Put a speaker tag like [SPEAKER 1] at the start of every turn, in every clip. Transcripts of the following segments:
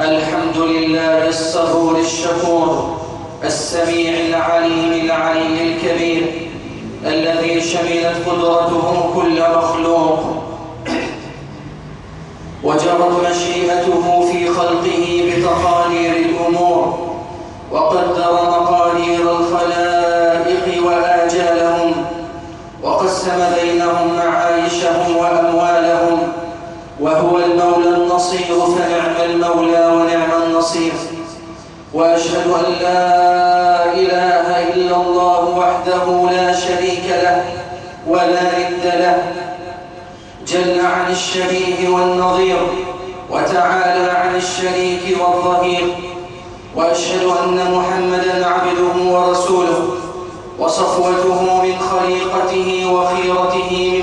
[SPEAKER 1] الحمد لله الصبور الشكور السميع العليم العلي الكبير الذي شملت قدرته كل مخلوق وجرت مشيئته في خلقه بتقالير الأمور وقدر مقادير الخلائق وآجالهم وقسم بينهم معايشهم وأموالهم وهو النصير فنعم المولى ونعم النصير. وأشهد أن لا إله إلا الله وحده لا شريك له ولا ند له. جل عن الشبيه والنظير وتعالى عن الشريك والظهير. وأشهد أن محمدا عبده ورسوله وصفوته من خليقته وخيرته من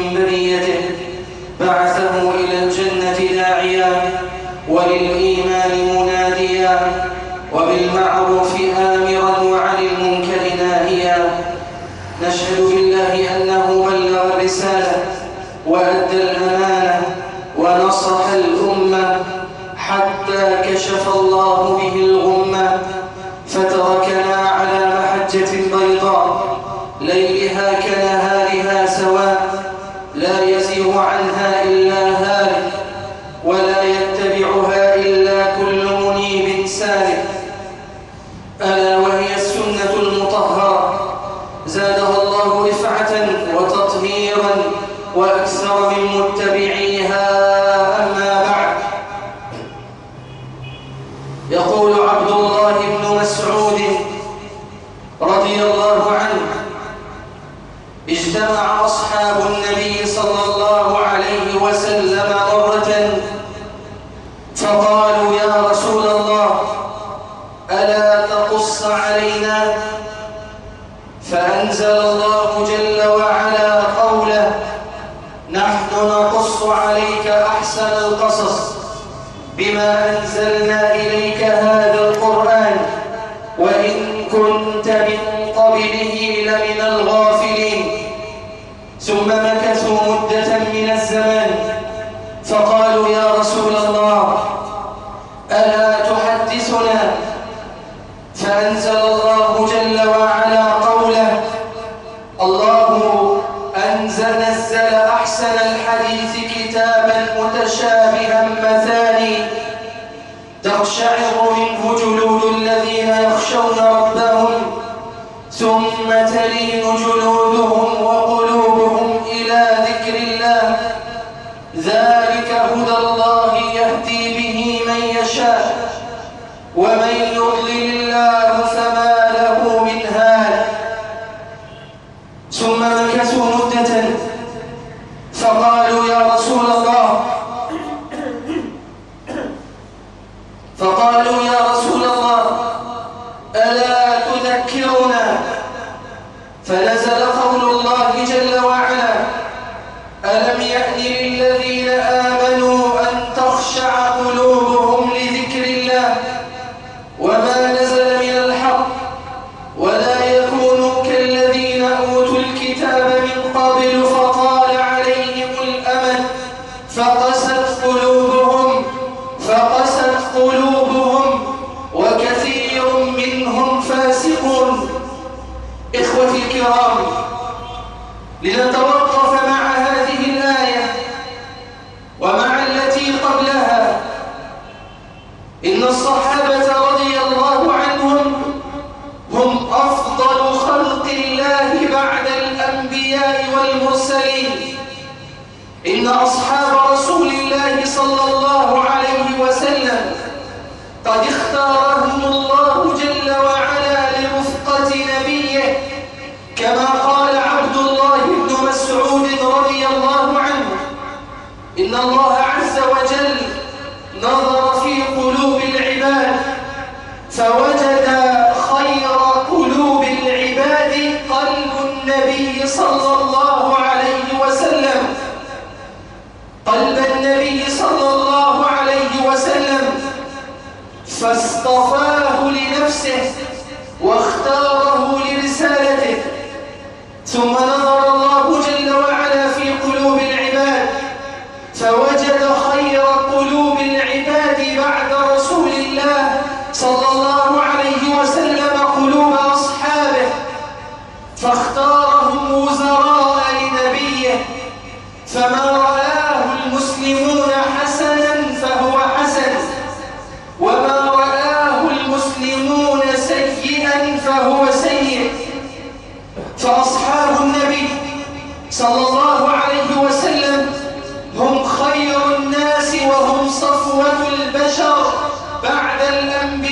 [SPEAKER 1] وأدى الأمانة ونصح الأمة حتى كشف الله به الغمة فتركنا على محجة بيضاء ليلها كنهارها سواء لا يزيغ عنها إلا هالك ولا يتبعها إلا كل منيب سالك ألا وهي السنة المطهرة زادها الله رفعة وتطهيرا وأكثر من متبعيها أما بعد يقول عبد الله بن مسعود رضي الله عنه اجتمع أصحاب النبي صلى الله عليه وسلم مرة فقالوا يا رسول الله ألا تقص علينا فأنزل الله جل وعلا قوله نحن نقص عليك أحسن القصص بما أنزلنا إليك هذا الكرام لنتوقف مع هذه الآية ومع التي قبلها. إن الصحابة رضي الله عنهم هم أفضل خلق الله بعد الأنبياء والمرسلين. إن أصحاب رسول الله صلى الله عليه وسلم قد اختارهم الله جل وعلا إن الله عز وجل نظر في قلوب العباد فوجد خير قلوب العباد قلب النبي صلى الله عليه وسلم. قلب النبي صلى الله عليه وسلم. فاصطفاه لنفسه واختاره لرسالته. ثم نظر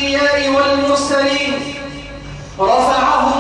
[SPEAKER 1] الأنبياء والمرسلين. رفعه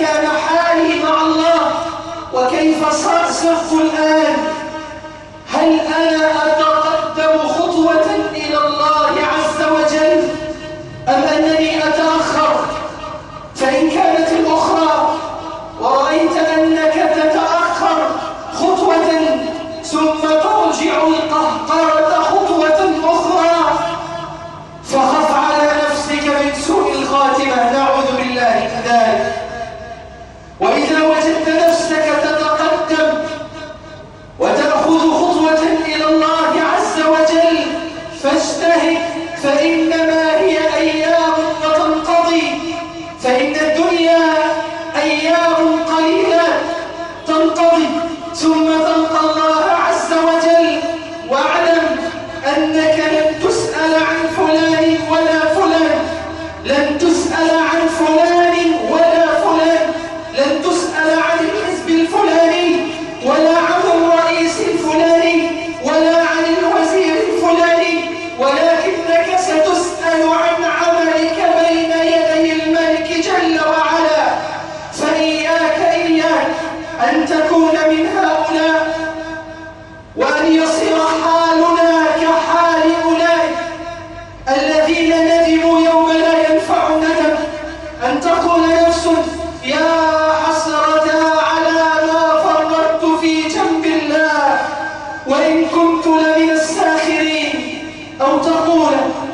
[SPEAKER 1] كان حالي مع الله وكيف صار سقف الآن؟ هل أنا أتعلم a outra cura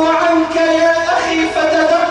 [SPEAKER 1] عنك يا أخي فتدعو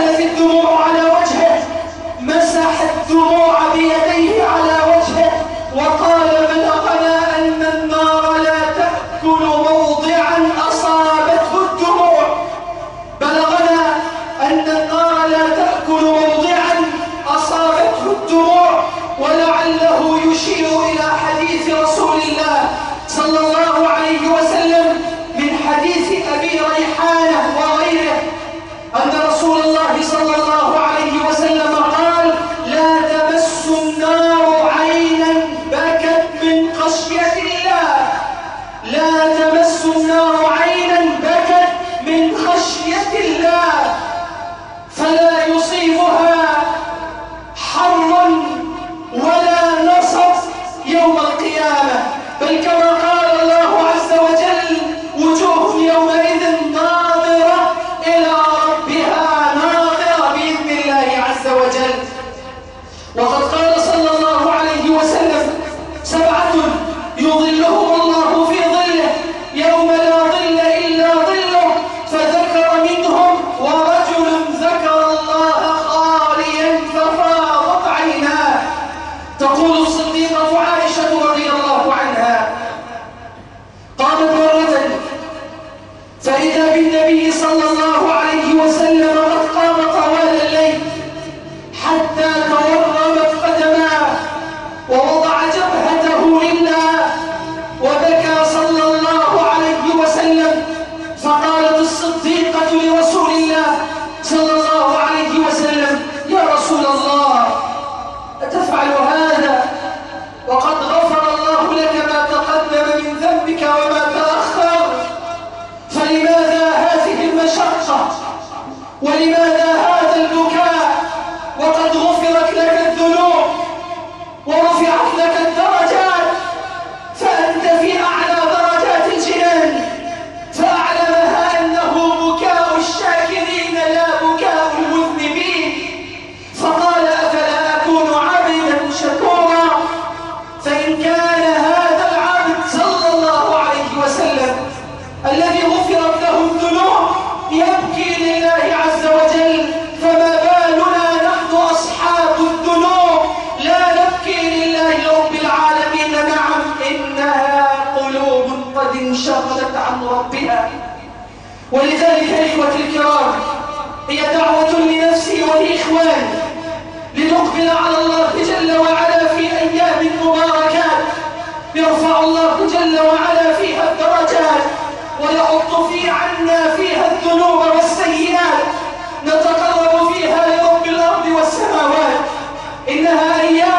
[SPEAKER 1] لا يسدهم على ولإخواني لنقبل على الله جل وعلا في أيام مباركات. يرفع الله جل وعلا فيها الدرجات ويحط في عنا فيها الذنوب والسيئات. نتقرب فيها لرب الأرض والسماوات. إنها أيام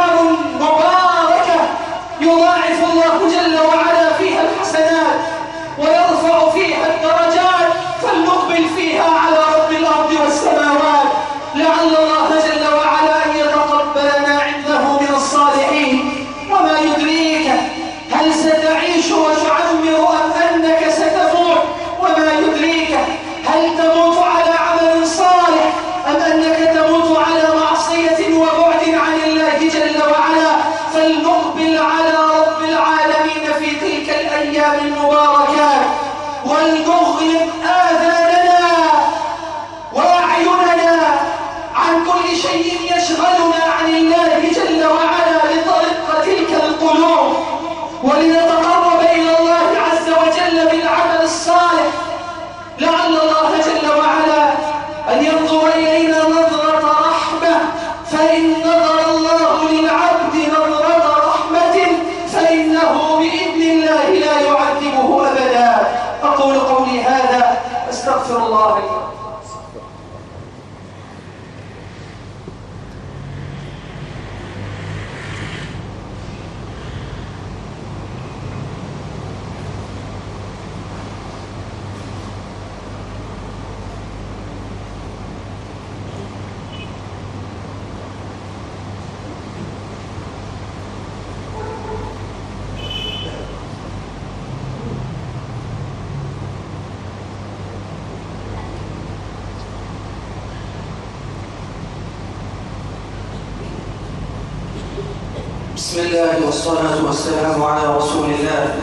[SPEAKER 1] رسول الله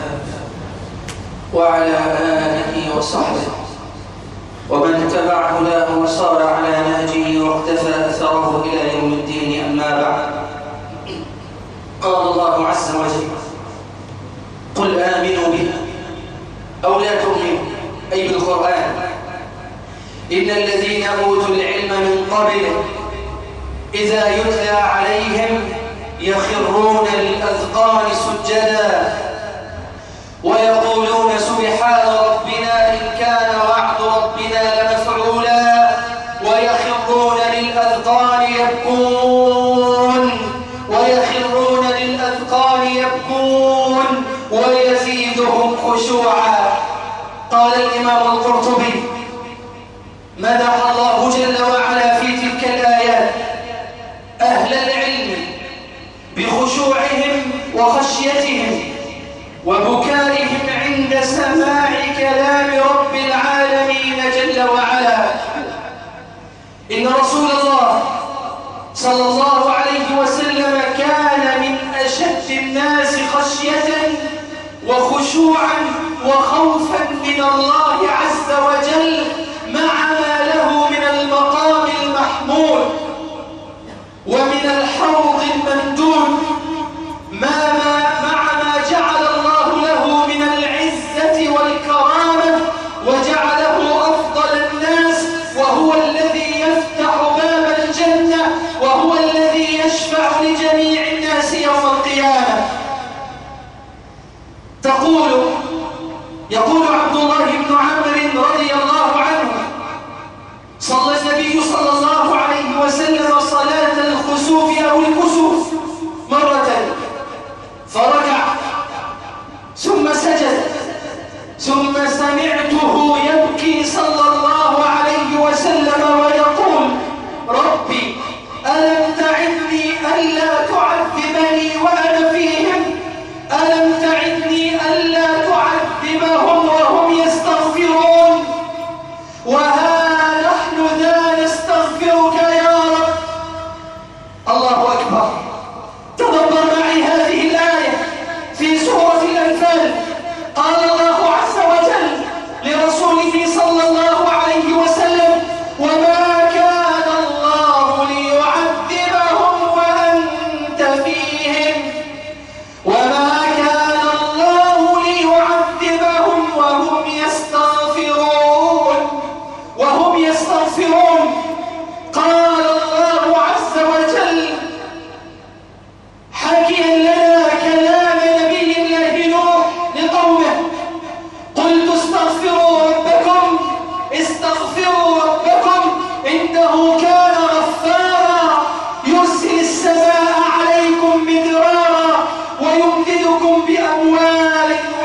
[SPEAKER 1] وعلى آله وصحبه. ومن تبع هداه وصار على نهجه واقتفى أثره إلى يوم الدين أما بعد. قال الله عز وجل قل آمنوا به أو لا تؤمنوا. أي بالقرآن إن الذين أوتوا العلم من قبله إذا يتلى عليهم يخرون للأذقان سجدا ويقولون سبحان ربنا إن كان وعد ربنا لمفعولا ويخرون للأذقان يبكون ويخرون للأذقان يبكون ويزيدهم خشوعا. قال الإمام القرطبي مدح الله جل وعلا في تلك الآيات أهل العلم بخشوعهم وخشيتهم وبكائهم عند سماع كلام رب العالمين جل وعلا. إن رسول الله صلى الله عليه وسلم كان من أشد الناس خشية وخشوعا وخوفا من الله عز وجل مع ما له من المقام المحمود ومن الحوض الممدود ما ما مع ما لتعلم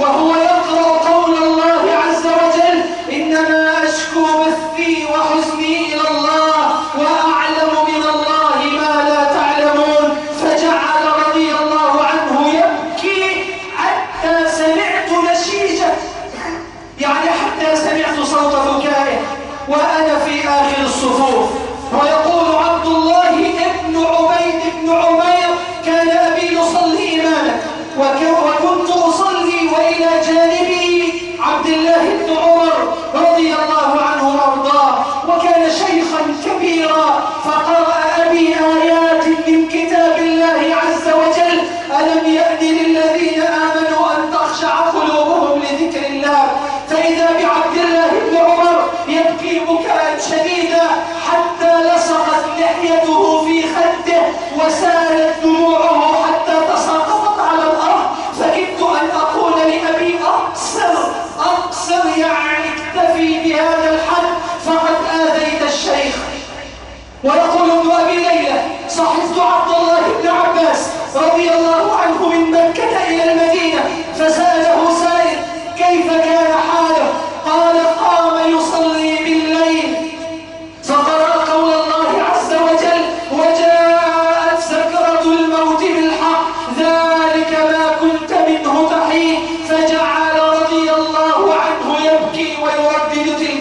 [SPEAKER 1] وهو يوم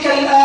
[SPEAKER 1] تلك الآية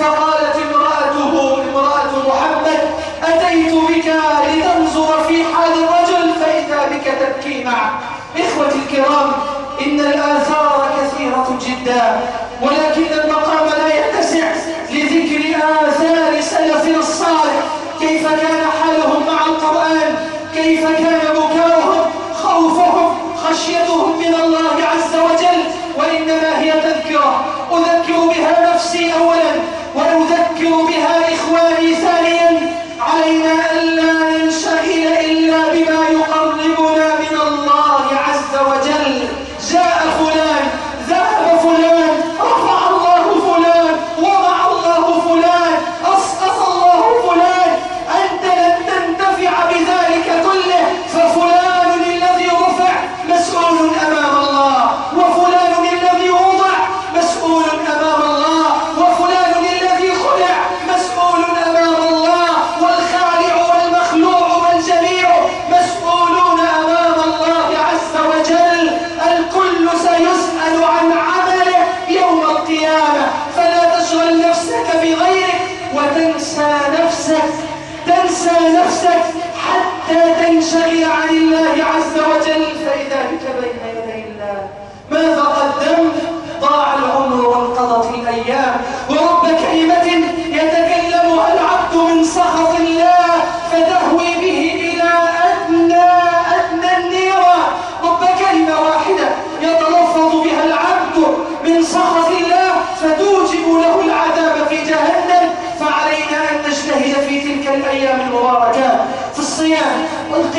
[SPEAKER 1] فقالت امرأته امرأة محمد أتيت بك لتنظر في حال الرجل فإذا بك تبكي معه. إخوتي الكرام إن الآثار كثيرة جدا ولكن المقام لا يتسع لذكر آثار سلفنا الصالح. كيف كان حالهم مع القرآن؟ كيف كان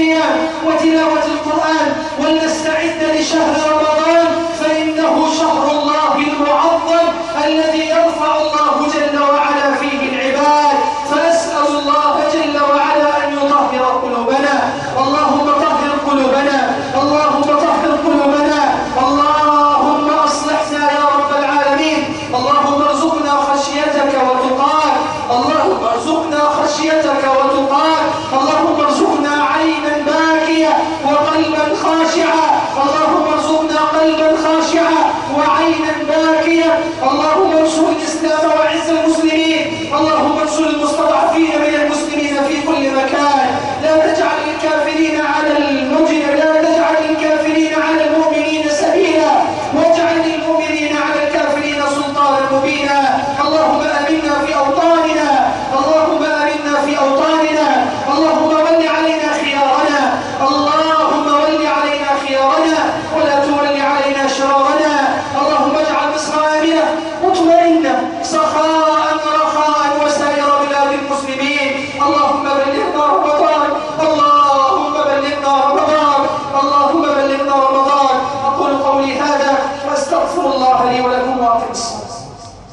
[SPEAKER 1] القيام وتلاوة القرآن ولنستعد لشهر رمضان.